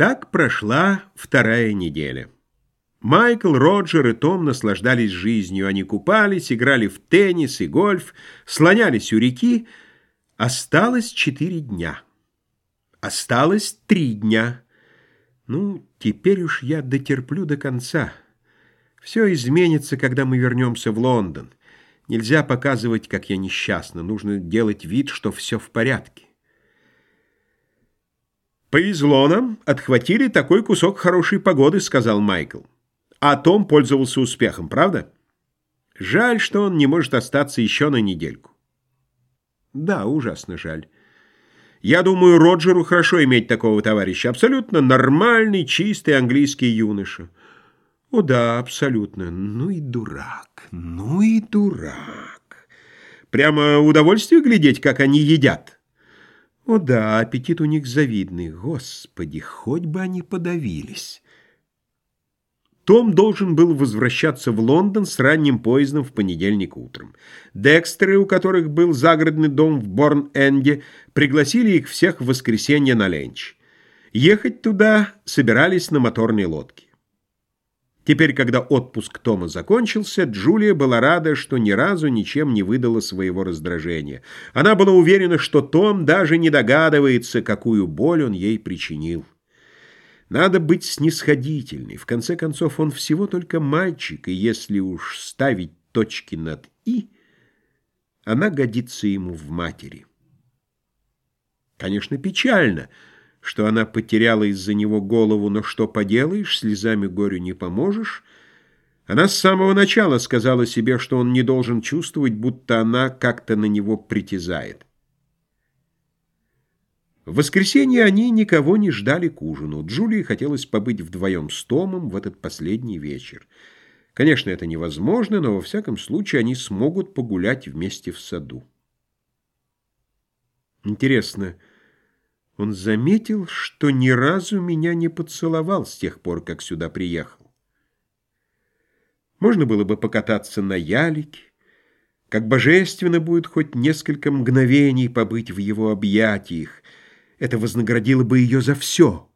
Так прошла вторая неделя. Майкл, Роджер и Том наслаждались жизнью. Они купались, играли в теннис и гольф, слонялись у реки. Осталось четыре дня. Осталось три дня. Ну, теперь уж я дотерплю до конца. Все изменится, когда мы вернемся в Лондон. Нельзя показывать, как я несчастна. Нужно делать вид, что все в порядке. «Повезло нам, отхватили такой кусок хорошей погоды», — сказал Майкл. А Том пользовался успехом, правда? Жаль, что он не может остаться еще на недельку. Да, ужасно жаль. Я думаю, Роджеру хорошо иметь такого товарища. Абсолютно нормальный, чистый английский юноша. О да, абсолютно. Ну и дурак, ну и дурак. Прямо удовольствие глядеть, как они едят. О да, аппетит у них завидный. Господи, хоть бы они подавились. Том должен был возвращаться в Лондон с ранним поездом в понедельник утром. Декстеры, у которых был загородный дом в Борн-Энде, пригласили их всех в воскресенье на ленч. Ехать туда собирались на моторной лодке. Теперь, когда отпуск Тома закончился, Джулия была рада, что ни разу ничем не выдала своего раздражения. Она была уверена, что Том даже не догадывается, какую боль он ей причинил. Надо быть снисходительной. В конце концов, он всего только мальчик, и если уж ставить точки над «и», она годится ему в матери. Конечно, печально — что она потеряла из-за него голову, но что поделаешь, слезами горю не поможешь. Она с самого начала сказала себе, что он не должен чувствовать, будто она как-то на него притязает. В воскресенье они никого не ждали к ужину. Джулии хотелось побыть вдвоем с Томом в этот последний вечер. Конечно, это невозможно, но во всяком случае они смогут погулять вместе в саду. Интересно, он заметил, что ни разу меня не поцеловал с тех пор, как сюда приехал. Можно было бы покататься на ялике, как божественно будет хоть несколько мгновений побыть в его объятиях. Это вознаградило бы ее за все.